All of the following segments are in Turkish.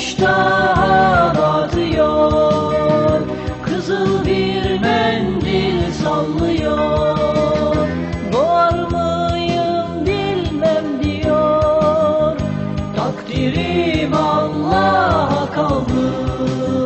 güneş daha batıyor Kızıl bir mendil sallıyor. Doğar mıyım bilmem diyor Takdirim Allah'a kaldı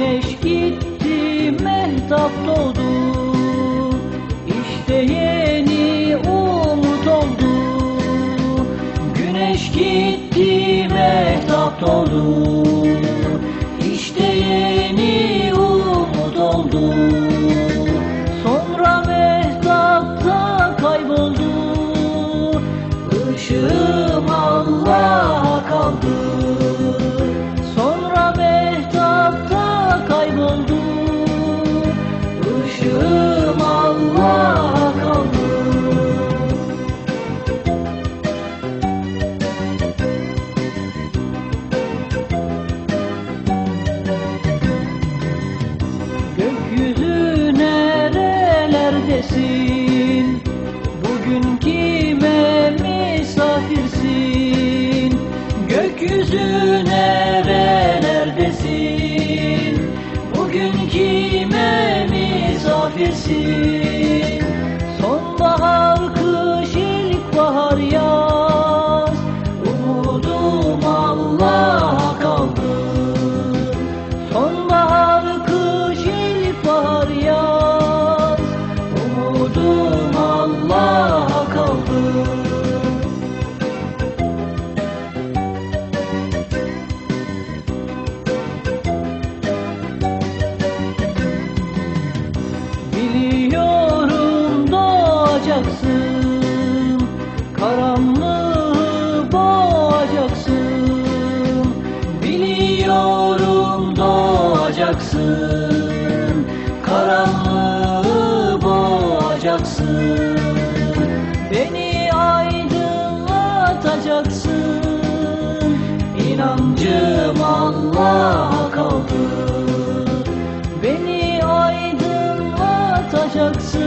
Güneş gitti, mehtap doğdu. İşte yeni umut oldu. Güneş gitti, mehtap doğdu misafirsin Sonbahar, kış, ilkbahar, yaz. Umudum Allah'a olacaksın